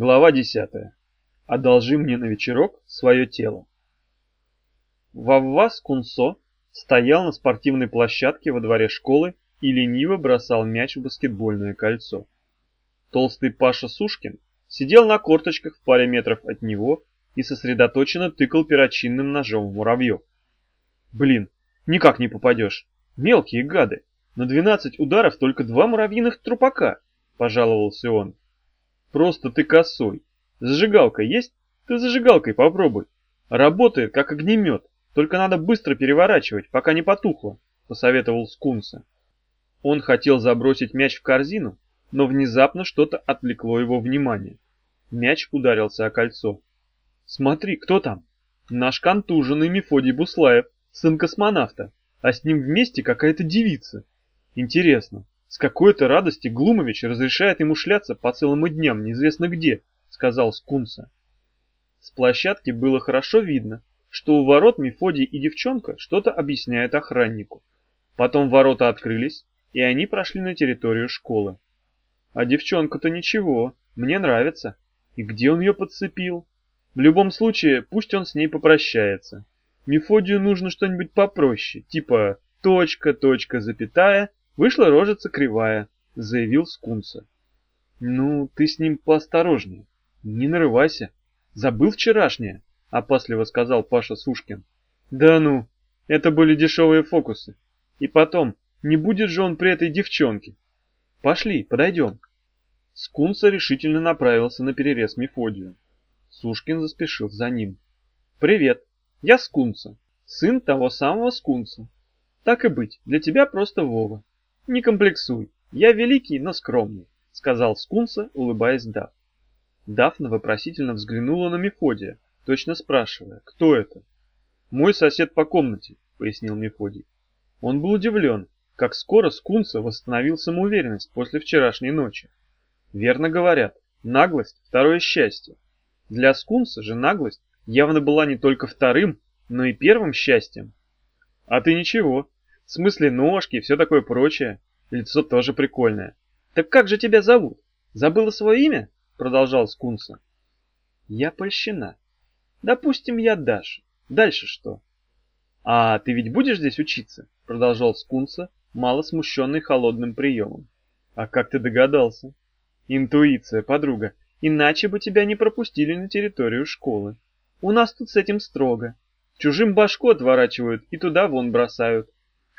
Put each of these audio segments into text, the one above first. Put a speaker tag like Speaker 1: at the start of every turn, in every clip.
Speaker 1: Глава 10. Одолжи мне на вечерок свое тело. Вавва Скунсо стоял на спортивной площадке во дворе школы и лениво бросал мяч в баскетбольное кольцо. Толстый Паша Сушкин сидел на корточках в паре метров от него и сосредоточенно тыкал перочинным ножом в муравьев. Блин, никак не попадешь. Мелкие гады. На 12 ударов только два муравьиных трупака, пожаловался он. Просто ты косой. Зажигалка есть? Ты зажигалкой попробуй. Работает, как огнемет. Только надо быстро переворачивать, пока не потухло, посоветовал Скунса. Он хотел забросить мяч в корзину, но внезапно что-то отвлекло его внимание. Мяч ударился о кольцо. «Смотри, кто там?» «Наш контуженный Мефодий Буслаев, сын космонавта, а с ним вместе какая-то девица. Интересно, с какой-то радости Глумович разрешает ему шляться по целым дням неизвестно где, сказал Скунса. С площадки было хорошо видно, что у ворот Мефодий и девчонка что-то объясняют охраннику. Потом ворота открылись, и они прошли на территорию школы. А девчонка-то ничего, мне нравится. И где он ее подцепил? В любом случае, пусть он с ней попрощается. Мефодию нужно что-нибудь попроще, типа точка, точка, запятая, Вышла рожица кривая, заявил Скунса. Ну, ты с ним поосторожнее. Не нарывайся. Забыл вчерашнее, опасливо сказал Паша Сушкин. Да ну, это были дешевые фокусы. И потом, не будет же он при этой девчонке. Пошли, подойдем. Скунса решительно направился на перерез Мефодию. Сушкин заспешил за ним. «Привет, я Скунса, сын того самого Скунса. Так и быть, для тебя просто Вова. «Не комплексуй, я великий, но скромный», — сказал Скунса, улыбаясь Даф. Дафна вопросительно взглянула на Мефодия, точно спрашивая, кто это. «Мой сосед по комнате», — пояснил Мефодий. Он был удивлен, как скоро Скунса восстановил самоуверенность после вчерашней ночи. Верно говорят, наглость — второе счастье. Для Скунса же наглость явно была не только вторым, но и первым счастьем. «А ты ничего», в смысле ножки и все такое прочее. Лицо тоже прикольное. Так как же тебя зовут? Забыла свое имя? Продолжал Скунса. Я польщена. Допустим, я Даша. Дальше что? А ты ведь будешь здесь учиться? Продолжал Скунса, мало смущенный холодным приемом. А как ты догадался? Интуиция, подруга. Иначе бы тебя не пропустили на территорию школы. У нас тут с этим строго. Чужим башку отворачивают и туда вон бросают.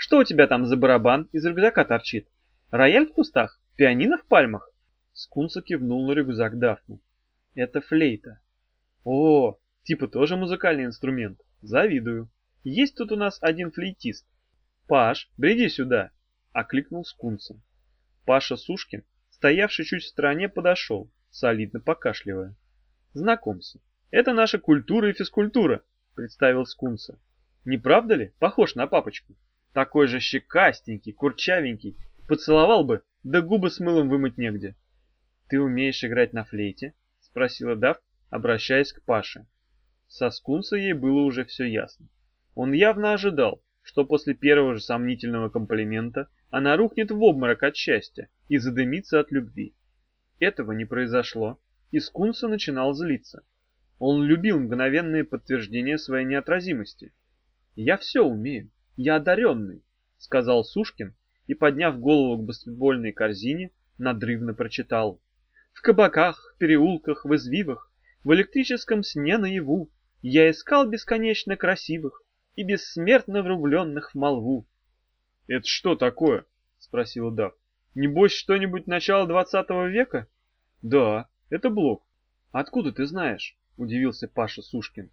Speaker 1: Что у тебя там за барабан из рюкзака торчит? Рояль в кустах? Пианино в пальмах?» Скунса кивнул на рюкзак Дафны. «Это флейта». «О, типа тоже музыкальный инструмент. Завидую. Есть тут у нас один флейтист. Паш, бреди сюда!» — окликнул Скунса. Паша Сушкин, стоявший чуть в стороне, подошел, солидно покашливая. «Знакомься, это наша культура и физкультура», — представил Скунса. «Не правда ли? Похож на папочку». Такой же щекастенький, курчавенький, поцеловал бы, да губы с мылом вымыть негде. «Ты умеешь играть на флейте?» — спросила Дав, обращаясь к Паше. Со скунса ей было уже все ясно. Он явно ожидал, что после первого же сомнительного комплимента она рухнет в обморок от счастья и задымится от любви. Этого не произошло, и Скунса начинал злиться. Он любил мгновенные подтверждения своей неотразимости. «Я все умею. «Я одаренный», — сказал Сушкин и, подняв голову к баскетбольной корзине, надрывно прочитал. «В кабаках, переулках, в извивах, в электрическом сне наяву я искал бесконечно красивых и бессмертно влюбленных в молву». «Это что такое?» — спросил Дав. «Небось, что-нибудь начала двадцатого века?» «Да, это блок». «Откуда ты знаешь?» — удивился Паша Сушкин.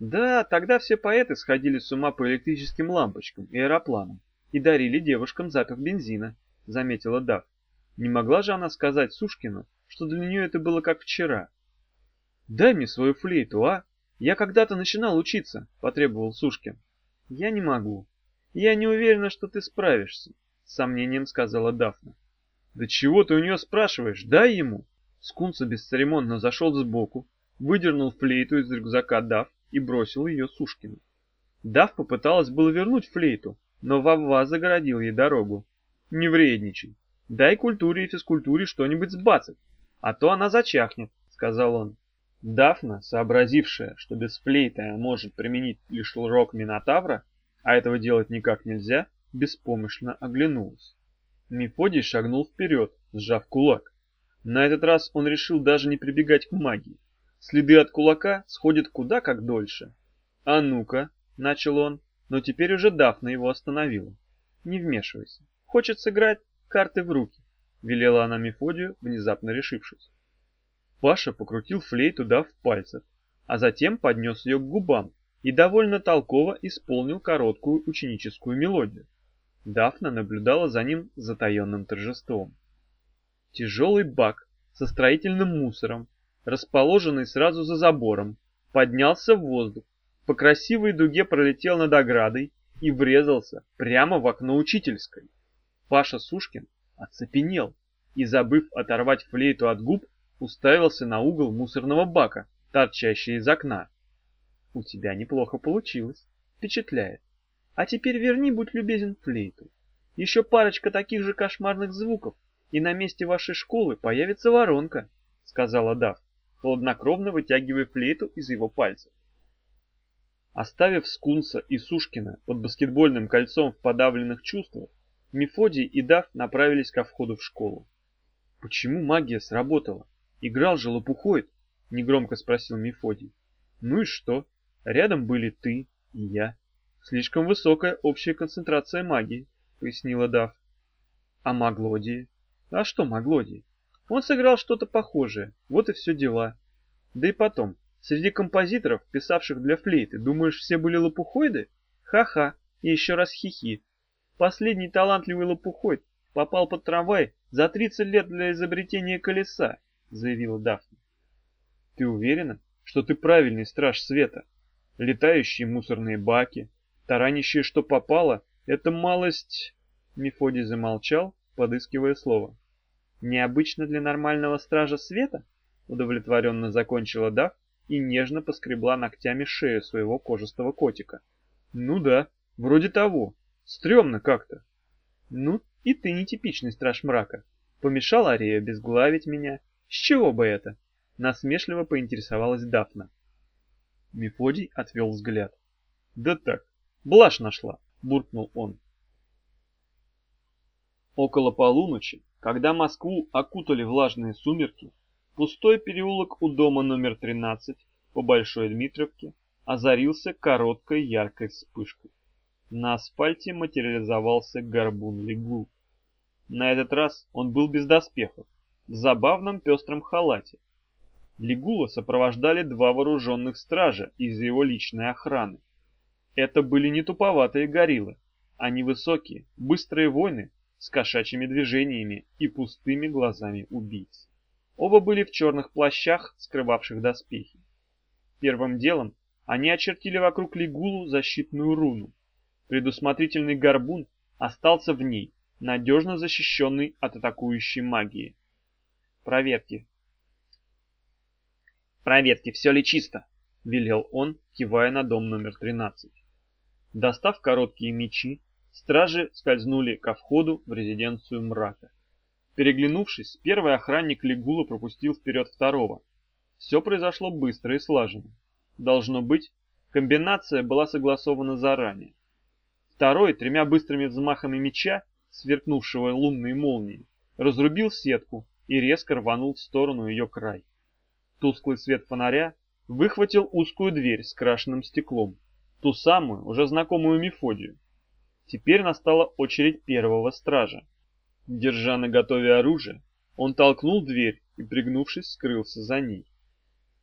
Speaker 1: Да, тогда все поэты сходили с ума по электрическим лампочкам и аэропланам и дарили девушкам запах бензина, заметила Дав. Не могла же она сказать Сушкину, что для нее это было как вчера. «Дай мне свою флейту, а? Я когда-то начинал учиться», — потребовал Сушкин. «Я не могу. Я не уверена, что ты справишься», — с сомнением сказала Дафна. «Да чего ты у нее спрашиваешь? Дай ему!» Скунса бесцеремонно зашел сбоку, выдернул флейту из рюкзака Дав и бросил ее Сушкину. Дав попыталась было вернуть флейту, но Вавва загородил ей дорогу. «Не вредничай. Дай культуре и физкультуре что-нибудь сбацать, а то она зачахнет», — сказал он. Дафна, сообразившая, что без флейты она может применить лишь рог Минотавра, а этого делать никак нельзя, беспомощно оглянулась. Мефодий шагнул вперед, сжав кулак. На этот раз он решил даже не прибегать к магии. Следы от кулака сходят куда как дольше. «А ну-ка», — начал он, но теперь уже Дафна его остановила. «Не вмешивайся. Хочет сыграть карты в руки», — велела она Мефодию, внезапно решившись. Паша покрутил флейту, дав в пальцах, а затем поднес ее к губам и довольно толково исполнил короткую ученическую мелодию. Дафна наблюдала за ним затаенным торжеством. Тяжелый бак со строительным мусором, расположенный сразу за забором, поднялся в воздух, по красивой дуге пролетел над оградой и врезался прямо в окно учительской. Паша Сушкин оцепенел и, забыв оторвать флейту от губ, уставился на угол мусорного бака, торчащий из окна. «У тебя неплохо получилось. Впечатляет. А теперь верни, будь любезен, флейту. Еще парочка таких же кошмарных звуков, и на месте вашей школы появится воронка, — сказала Дав, хладнокровно вытягивая флейту из его пальцев. Оставив Скунса и Сушкина под баскетбольным кольцом в подавленных чувствах, Мефодий и Дав направились ко входу в школу. «Почему магия сработала? Играл же Лопухойд?» — негромко спросил Мефодий. «Ну и что? Рядом были ты и я». Слишком высокая общая концентрация магии, пояснила Дав. А Маглодии? А что Маглодии? Он сыграл что-то похожее, вот и все дела. Да и потом, среди композиторов, писавших для флейты, думаешь, все были лопухоиды? Ха-ха, и еще раз хихи. Последний талантливый лопухоид попал под трамвай за 30 лет для изобретения колеса, заявила Дафна. Ты уверена, что ты правильный страж света? Летающие мусорные баки, Таранище, что попало, это малость... Мефодий замолчал, подыскивая слово. Необычно для нормального стража света? Удовлетворенно закончила Дав и нежно поскребла ногтями шею своего кожистого котика. Ну да, вроде того. Стремно как-то. Ну, и ты нетипичный страж мрака. Помешал Арея безглавить меня. С чего бы это? Насмешливо поинтересовалась Дафна. Мефодий отвел взгляд. Да так, Блажь нашла, буркнул он. Около полуночи, когда Москву окутали влажные сумерки, пустой переулок у дома номер 13 по Большой Дмитровке озарился короткой яркой вспышкой. На асфальте материализовался горбун Легу. На этот раз он был без доспехов, в забавном пестром халате. Легула сопровождали два вооруженных стража из его личной охраны. Это были не туповатые гориллы, а невысокие, быстрые воины с кошачьими движениями и пустыми глазами убийц. Оба были в черных плащах, скрывавших доспехи. Первым делом они очертили вокруг Лигулу защитную руну. Предусмотрительный горбун остался в ней, надежно защищенный от атакующей магии. Проверьте. Проверьте, все ли чисто, велел он, кивая на дом номер 13. Достав короткие мечи, стражи скользнули ко входу в резиденцию мрака. Переглянувшись, первый охранник Лигула пропустил вперед второго. Все произошло быстро и слаженно. Должно быть, комбинация была согласована заранее. Второй, тремя быстрыми взмахами меча, сверкнувшего лунной молнией, разрубил сетку и резко рванул в сторону ее край. Тусклый свет фонаря выхватил узкую дверь с крашенным стеклом, ту самую, уже знакомую Мефодию. Теперь настала очередь первого стража. Держа на готове оружие, он толкнул дверь и, пригнувшись, скрылся за ней.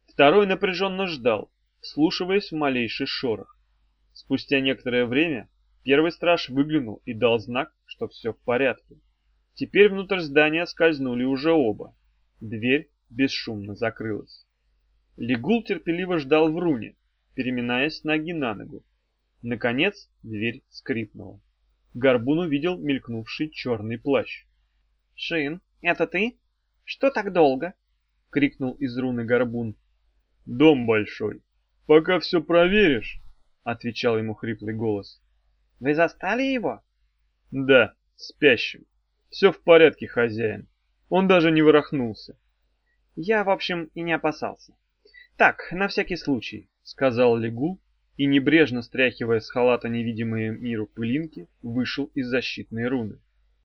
Speaker 1: Второй напряженно ждал, вслушиваясь в малейший шорох. Спустя некоторое время первый страж выглянул и дал знак, что все в порядке. Теперь внутрь здания скользнули уже оба. Дверь бесшумно закрылась. Лигул терпеливо ждал в руне, переминаясь ноги на ногу. Наконец дверь скрипнула. Горбун увидел мелькнувший черный плащ. «Шин, это ты? Что так долго?» — крикнул из руны Горбун. «Дом большой. Пока все проверишь», — отвечал ему хриплый голос. «Вы застали его?» «Да, спящим. Все в порядке, хозяин. Он даже не ворохнулся». Я, в общем, и не опасался. Так, на всякий случай, сказал Легул и, небрежно стряхивая с халата невидимые миру пылинки, вышел из защитной руны.